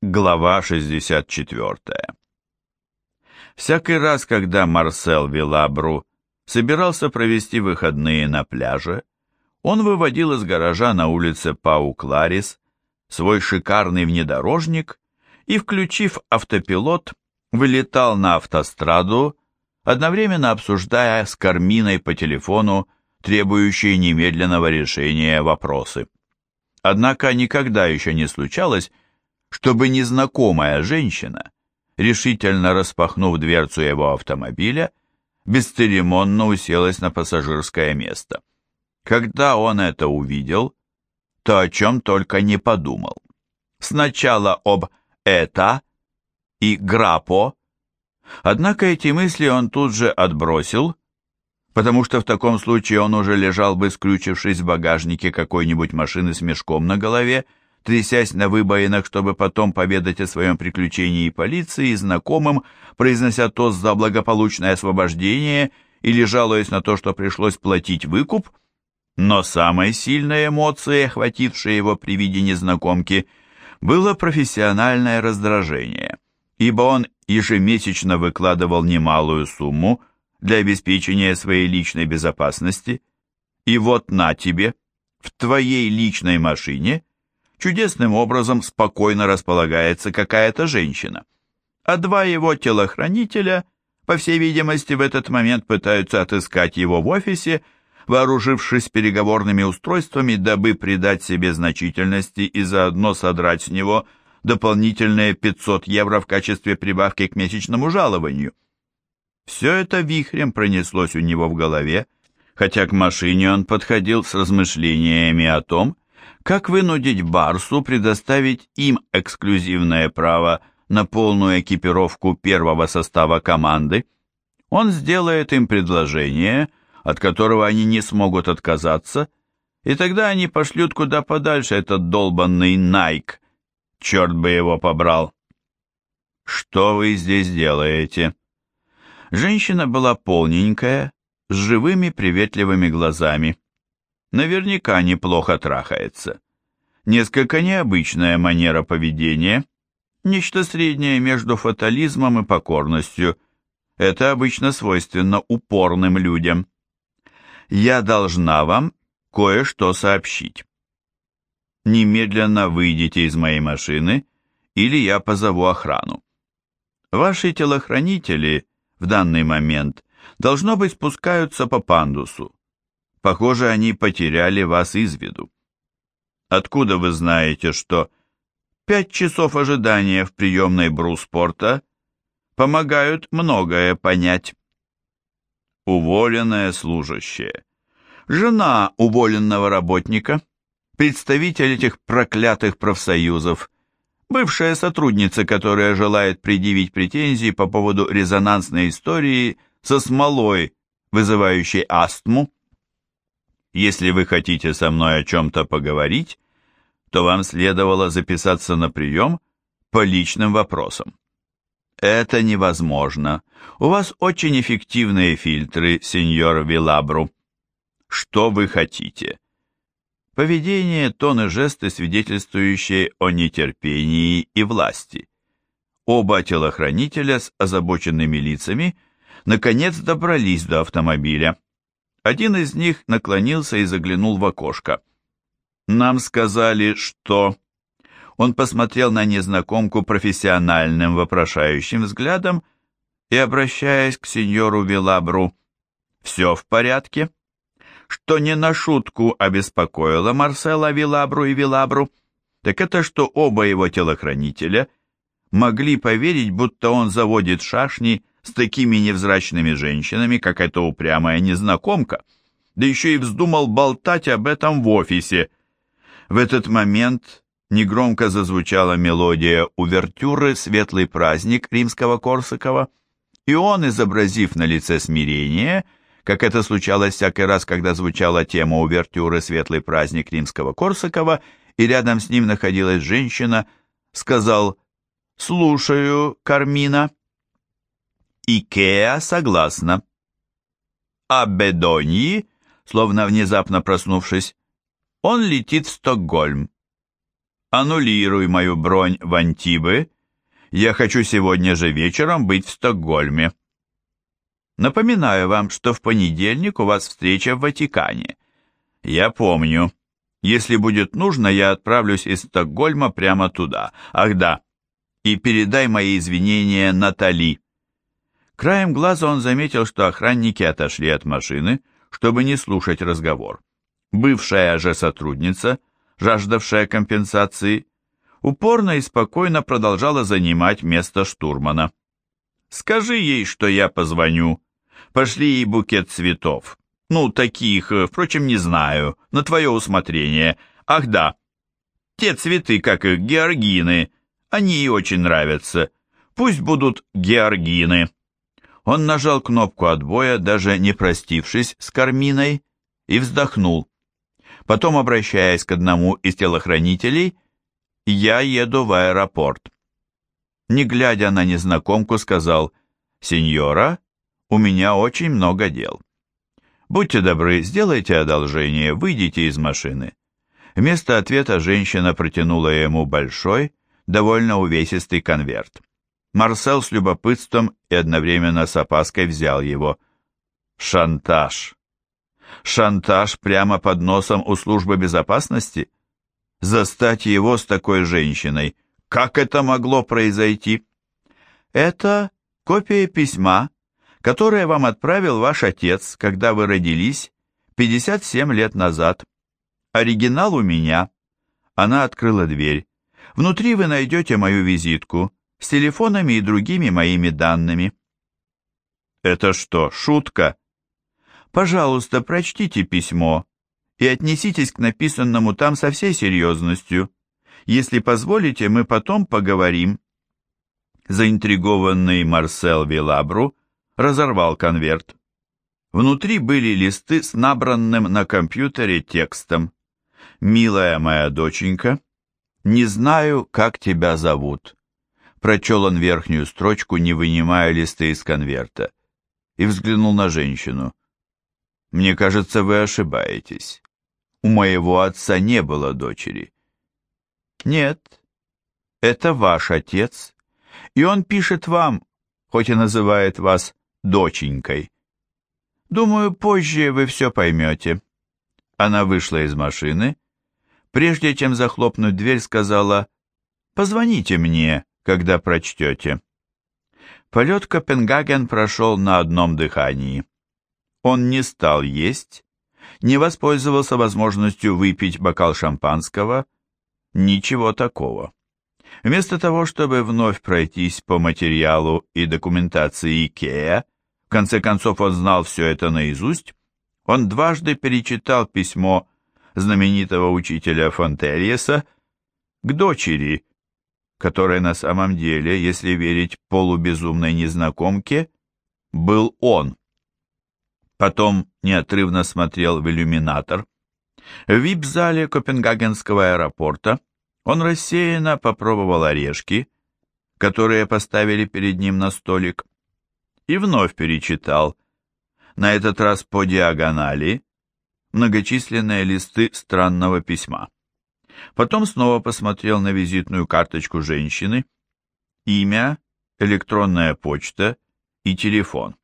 Глава 64 Всякий раз, когда Марсел Вилабру собирался провести выходные на пляже, он выводил из гаража на улице Пау-Кларис свой шикарный внедорожник и, включив автопилот, вылетал на автостраду, одновременно обсуждая с Карминой по телефону требующие немедленного решения вопросы. Однако никогда еще не случалось, чтобы незнакомая женщина, решительно распахнув дверцу его автомобиля, бесцеремонно уселась на пассажирское место. Когда он это увидел, то о чем только не подумал. Сначала об «это» и «грапо», однако эти мысли он тут же отбросил, потому что в таком случае он уже лежал бы, скрючившись в багажнике какой-нибудь машины с мешком на голове, трясясь на выбоинах, чтобы потом поведать о своем приключении полиции и знакомым, произнося тост за благополучное освобождение или жалуясь на то, что пришлось платить выкуп. Но самой сильной эмоцией, охватившей его при виде незнакомки, было профессиональное раздражение, ибо он ежемесячно выкладывал немалую сумму для обеспечения своей личной безопасности, и вот на тебе, в твоей личной машине – чудесным образом спокойно располагается какая-то женщина, а два его телохранителя, по всей видимости, в этот момент пытаются отыскать его в офисе, вооружившись переговорными устройствами, дабы придать себе значительности и заодно содрать с него дополнительные 500 евро в качестве прибавки к месячному жалованию. Все это вихрем пронеслось у него в голове, хотя к машине он подходил с размышлениями о том, как вынудить Барсу предоставить им эксклюзивное право на полную экипировку первого состава команды? Он сделает им предложение, от которого они не смогут отказаться, и тогда они пошлют куда подальше этот долбанный Найк. Черт бы его побрал. «Что вы здесь делаете?» Женщина была полненькая, с живыми приветливыми глазами. Наверняка неплохо трахается. Несколько необычная манера поведения, нечто среднее между фатализмом и покорностью. Это обычно свойственно упорным людям. Я должна вам кое-что сообщить. Немедленно выйдите из моей машины, или я позову охрану. Ваши телохранители в данный момент должно быть спускаются по пандусу. Похоже, они потеряли вас из виду. Откуда вы знаете, что пять часов ожидания в приемной Бруспорта помогают многое понять? Уволенная служащая. Жена уволенного работника, представитель этих проклятых профсоюзов, бывшая сотрудница, которая желает предъявить претензии по поводу резонансной истории со смолой, вызывающей астму, если вы хотите со мной о чем-то поговорить, то вам следовало записаться на прием по личным вопросам. Это невозможно. У вас очень эффективные фильтры, сеньор Вилабру. Что вы хотите? Поведение, тон и жесты, свидетельствующие о нетерпении и власти. Оба телохранителя с озабоченными лицами наконец добрались до автомобиля. Один из них наклонился и заглянул в окошко. «Нам сказали, что...» Он посмотрел на незнакомку профессиональным вопрошающим взглядом и, обращаясь к сеньору Вилабру, «Все в порядке?» Что не на шутку обеспокоило Марсела Вилабру и Вилабру, так это что оба его телохранителя могли поверить, будто он заводит шашни с такими невзрачными женщинами, как эта упрямая незнакомка, да еще и вздумал болтать об этом в офисе. В этот момент негромко зазвучала мелодия увертюры «Светлый праздник» римского Корсакова, и он, изобразив на лице смирение, как это случалось всякий раз, когда звучала тема увертюры «Светлый праздник» римского Корсакова, и рядом с ним находилась женщина, сказал «Слушаю, Кармина». Икеа согласна. А Бедоньи, словно внезапно проснувшись, он летит в Стокгольм. аннулируй мою бронь в Антибы. Я хочу сегодня же вечером быть в Стокгольме. Напоминаю вам, что в понедельник у вас встреча в Ватикане. Я помню. Если будет нужно, я отправлюсь из Стокгольма прямо туда. Ах да. И передай мои извинения Натали. Краем глаза он заметил, что охранники отошли от машины, чтобы не слушать разговор. Бывшая же сотрудница, жаждавшая компенсации, упорно и спокойно продолжала занимать место штурмана. «Скажи ей, что я позвоню. Пошли ей букет цветов. Ну, таких, э, впрочем, не знаю, на твое усмотрение. Ах да, те цветы, как их, георгины, они ей очень нравятся. Пусть будут георгины». Он нажал кнопку отбоя, даже не простившись с Карминой, и вздохнул. Потом, обращаясь к одному из телохранителей, «Я еду в аэропорт». Не глядя на незнакомку, сказал, «Сеньора, у меня очень много дел». «Будьте добры, сделайте одолжение, выйдите из машины». Вместо ответа женщина протянула ему большой, довольно увесистый конверт. Марсел с любопытством и одновременно с опаской взял его. Шантаж. Шантаж прямо под носом у службы безопасности? Застать его с такой женщиной. Как это могло произойти? Это копия письма, которое вам отправил ваш отец, когда вы родились 57 лет назад. Оригинал у меня. Она открыла дверь. Внутри вы найдете мою визитку с телефонами и другими моими данными. Это что, шутка? Пожалуйста, прочтите письмо и отнеситесь к написанному там со всей серьезностью. Если позволите, мы потом поговорим. Заинтригованный Марсел Вилабру разорвал конверт. Внутри были листы с набранным на компьютере текстом. «Милая моя доченька, не знаю, как тебя зовут. Прочел он верхнюю строчку, не вынимая листы из конверта, и взглянул на женщину. «Мне кажется, вы ошибаетесь. У моего отца не было дочери». «Нет, это ваш отец, и он пишет вам, хоть и называет вас доченькой. Думаю, позже вы все поймете». Она вышла из машины, прежде чем захлопнуть дверь, сказала «Позвоните мне, когда прочтете. Полет Копенгаген прошел на одном дыхании. Он не стал есть, не воспользовался возможностью выпить бокал шампанского, ничего такого. Вместо того, чтобы вновь пройтись по материалу и документации Икеа, в конце концов он знал все это наизусть, он дважды перечитал письмо знаменитого учителя Фонтельеса к дочери, который на самом деле, если верить полубезумной незнакомке, был он. Потом неотрывно смотрел в иллюминатор. В вип-зале Копенгагенского аэропорта он рассеянно попробовал орешки, которые поставили перед ним на столик, и вновь перечитал, на этот раз по диагонали, многочисленные листы странного письма. Потом снова посмотрел на визитную карточку женщины, имя, электронная почта и телефон.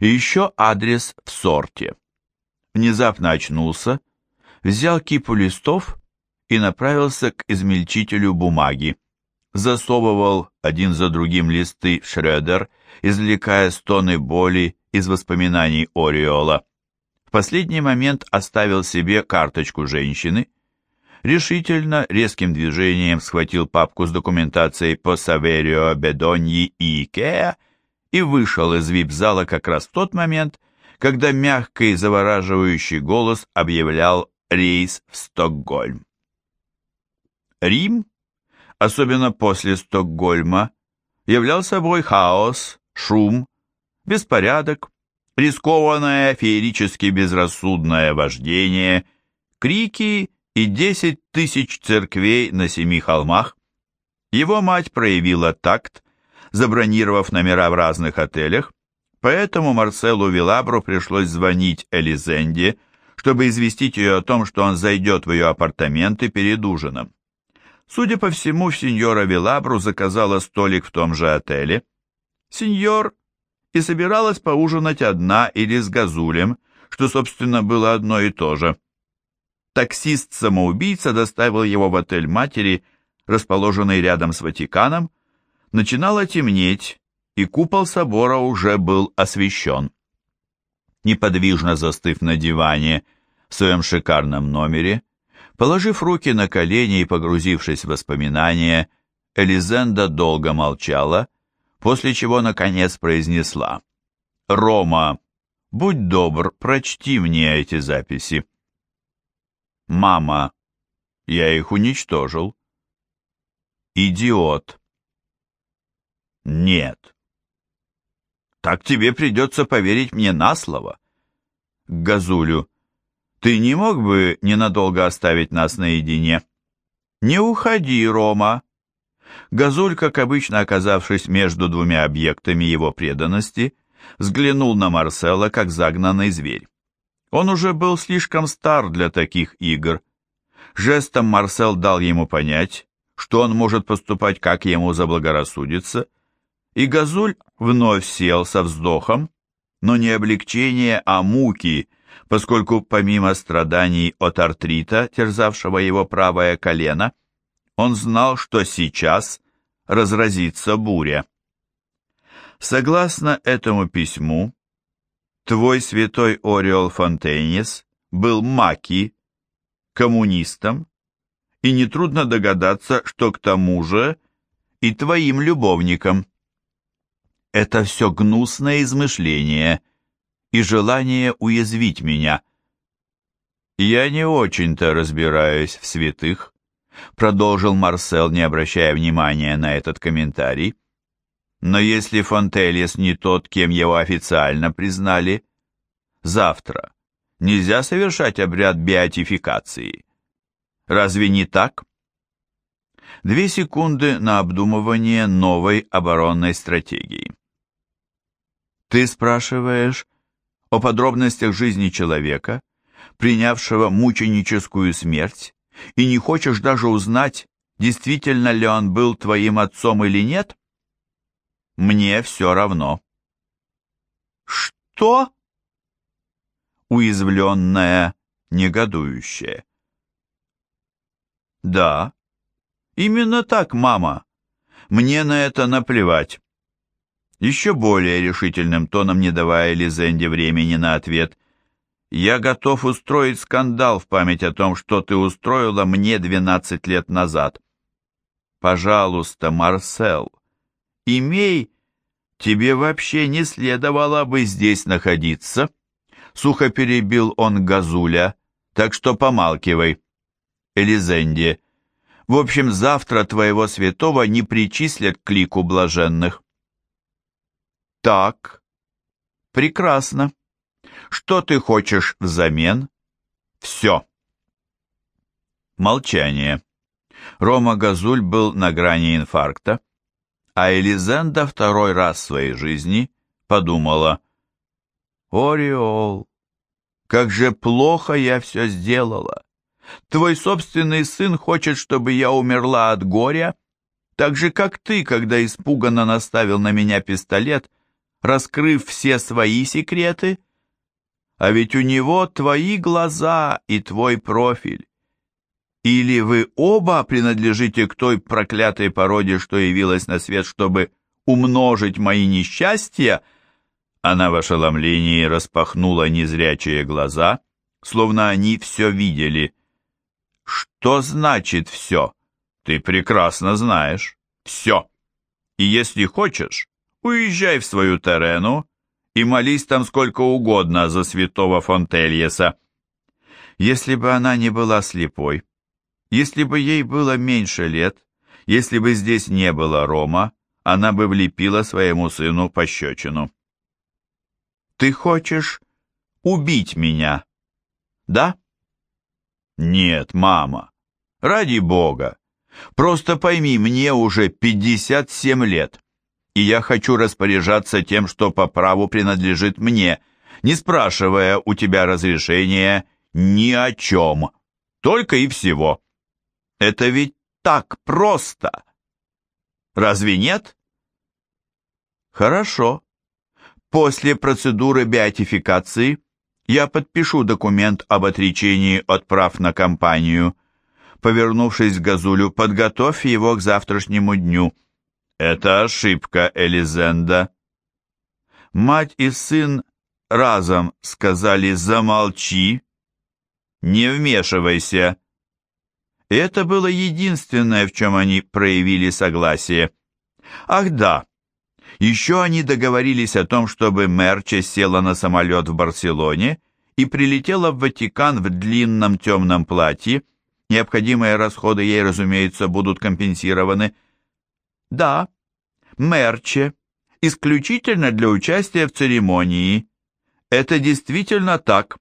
И еще адрес в сорте. Внезапно очнулся, взял кипу листов и направился к измельчителю бумаги. Засовывал один за другим листы в Шредер, извлекая стоны боли из воспоминаний Ореола. В последний момент оставил себе карточку женщины, решительно, резким движением схватил папку с документацией по Саверио, Бедоньи и Икеа и вышел из вип-зала как раз в тот момент, когда мягкий завораживающий голос объявлял рейс в Стокгольм. Рим, особенно после Стокгольма, являл собой хаос, шум, беспорядок, рискованное феерически безрассудное вождение, крики и десять тысяч церквей на семи холмах. Его мать проявила такт, забронировав номера в разных отелях, поэтому Марселу Вилабру пришлось звонить Элизенде, чтобы известить ее о том, что он зайдет в ее апартаменты перед ужином. Судя по всему, сеньора Вилабру заказала столик в том же отеле. Сеньор и собиралась поужинать одна или с Газулем, что, собственно, было одно и то же. Таксист-самоубийца доставил его в отель матери, расположенный рядом с Ватиканом. Начинало темнеть, и купол собора уже был освещен. Неподвижно застыв на диване в своем шикарном номере, положив руки на колени и погрузившись в воспоминания, Элизенда долго молчала, после чего, наконец, произнесла «Рома, будь добр, прочти мне эти записи». «Мама, я их уничтожил». «Идиот». «Нет». «Так тебе придется поверить мне на слово». К Газулю. «Ты не мог бы ненадолго оставить нас наедине?» «Не уходи, Рома». Газуль, как обычно оказавшись между двумя объектами его преданности, взглянул на Марсела, как загнанный зверь. Он уже был слишком стар для таких игр. Жестом Марсел дал ему понять, что он может поступать, как ему заблагорассудится, и Газуль вновь сел со вздохом, но не облегчение, а муки, поскольку помимо страданий от артрита, терзавшего его правое колено, он знал, что сейчас разразится буря. Согласно этому письму, Твой святой Ориол Фонтейнес был маки, коммунистом, и нетрудно догадаться, что к тому же и твоим любовником. Это все гнусное измышление и желание уязвить меня. Я не очень-то разбираюсь в святых, продолжил Марсел, не обращая внимания на этот комментарий. Но если Фонтельес не тот, кем его официально признали, завтра нельзя совершать обряд беатификации. Разве не так? Две секунды на обдумывание новой оборонной стратегии. Ты спрашиваешь о подробностях жизни человека, принявшего мученическую смерть, и не хочешь даже узнать, действительно ли он был твоим отцом или нет? Мне все равно. Что? Уязвленная, негодующая. Да, именно так, мама. Мне на это наплевать. Еще более решительным тоном, не давая Лизенде времени на ответ. Я готов устроить скандал в память о том, что ты устроила мне двенадцать лет назад. Пожалуйста, Марсел, имей, тебе вообще не следовало бы здесь находиться. Сухо перебил он Газуля, так что помалкивай. Элизенде, в общем, завтра твоего святого не причислят к лику блаженных. Так, прекрасно. Что ты хочешь взамен? Все. Молчание. Рома Газуль был на грани инфаркта, а Элизенда второй раз в своей жизни подумала, «Ориол, как же плохо я все сделала! Твой собственный сын хочет, чтобы я умерла от горя, так же, как ты, когда испуганно наставил на меня пистолет, раскрыв все свои секреты. А ведь у него твои глаза и твой профиль. Или вы оба принадлежите к той проклятой породе, что явилась на свет, чтобы умножить мои несчастья?» Она в ошеломлении распахнула незрячие глаза, словно они все видели. «Что значит все? Ты прекрасно знаешь. Все. И если хочешь, уезжай в свою терену и молись там сколько угодно за святого Фонтельеса. Если бы она не была слепой, если бы ей было меньше лет, если бы здесь не было Рома, она бы влепила своему сыну пощечину. «Ты хочешь убить меня, да?» «Нет, мама, ради бога. Просто пойми, мне уже 57 лет, и я хочу распоряжаться тем, что по праву принадлежит мне, не спрашивая у тебя разрешения ни о чем, только и всего». Это ведь так просто. Разве нет? Хорошо. После процедуры беатификации я подпишу документ об отречении от прав на компанию. Повернувшись к Газулю, подготовь его к завтрашнему дню. Это ошибка, Элизенда. Мать и сын разом сказали «замолчи», «не вмешивайся». И это было единственное, в чем они проявили согласие. Ах да, еще они договорились о том, чтобы Мерче села на самолет в Барселоне и прилетела в Ватикан в длинном темном платье. Необходимые расходы ей, разумеется, будут компенсированы. Да, Мерче, исключительно для участия в церемонии. Это действительно так.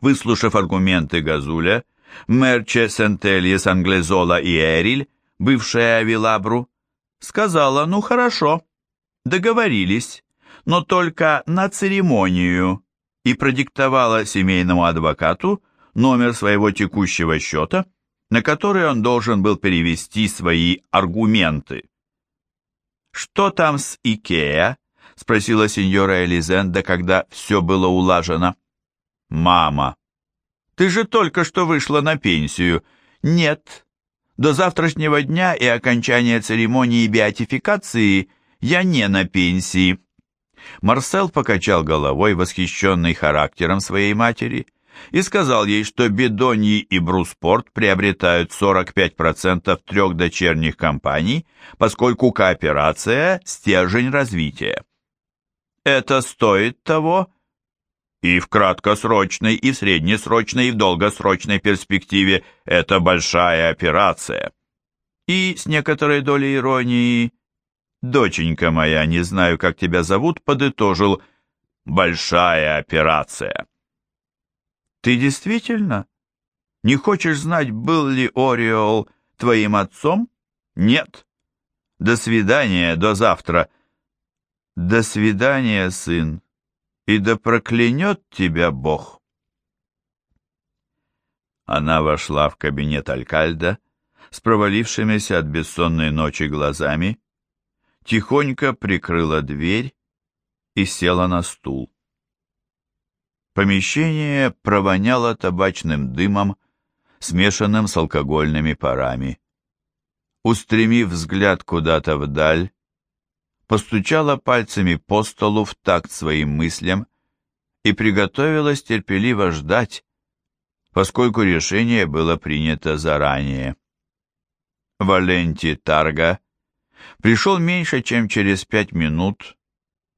Выслушав аргументы Газуля, Мерче, Сентельес, Англезола и Эриль, бывшая Авилабру, сказала, ну хорошо, договорились, но только на церемонию, и продиктовала семейному адвокату номер своего текущего счета, на который он должен был перевести свои аргументы. «Что там с Икеа?» — спросила сеньора Элизенда, когда все было улажено. «Мама, ты же только что вышла на пенсию». «Нет, до завтрашнего дня и окончания церемонии беатификации я не на пенсии». Марсел покачал головой, восхищенный характером своей матери, и сказал ей, что Бедоньи и Бруспорт приобретают 45% трех дочерних компаний, поскольку кооперация – стержень развития. Это стоит того, и в краткосрочной, и в среднесрочной, и в долгосрочной перспективе это большая операция. И с некоторой долей иронии «Доченька моя, не знаю, как тебя зовут», подытожил «Большая операция». Ты действительно не хочешь знать, был ли Ориол твоим отцом? Нет. До свидания, до завтра. До свидания, сын, и да проклянет тебя Бог. Она вошла в кабинет Алькальда с провалившимися от бессонной ночи глазами, тихонько прикрыла дверь и села на стул. Помещение провоняло табачным дымом, смешанным с алкогольными парами. Устремив взгляд куда-то вдаль, постучала пальцами по столу в такт своим мыслям и приготовилась терпеливо ждать, поскольку решение было принято заранее. Валенти Тарга пришел меньше, чем через пять минут,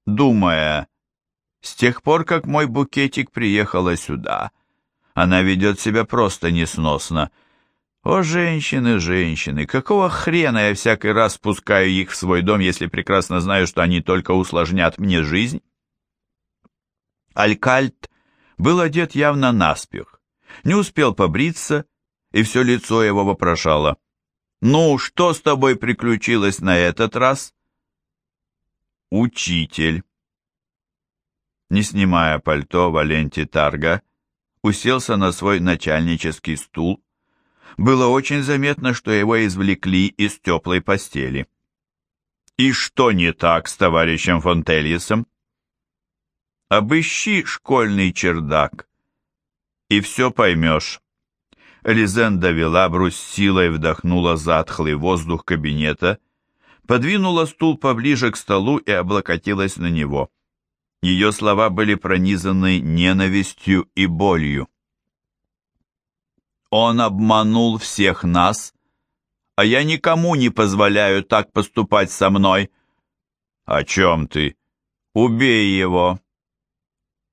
думая, с тех пор, как мой букетик приехала сюда, она ведет себя просто несносно. О, женщины, женщины, какого хрена я всякий раз спускаю их в свой дом, если прекрасно знаю, что они только усложнят мне жизнь? Алькальт был одет явно наспех, не успел побриться, и все лицо его вопрошало. «Ну, что с тобой приключилось на этот раз?» «Учитель», не снимая пальто, Валенти Тарга уселся на свой начальнический стул. Было очень заметно, что его извлекли из теплой постели. «И что не так с товарищем Фонтельесом?» «Обыщи школьный чердак, и все поймешь». Лизенда Вилабрус силой вдохнула затхлый воздух кабинета, подвинула стул поближе к столу и облокотилась на него. Ее слова были пронизаны ненавистью и болью. «Он обманул всех нас, а я никому не позволяю так поступать со мной». «О чем ты? Убей его!»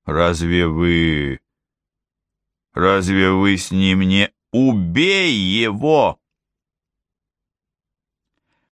«Разве вы... разве вы с ним не... Убей его!»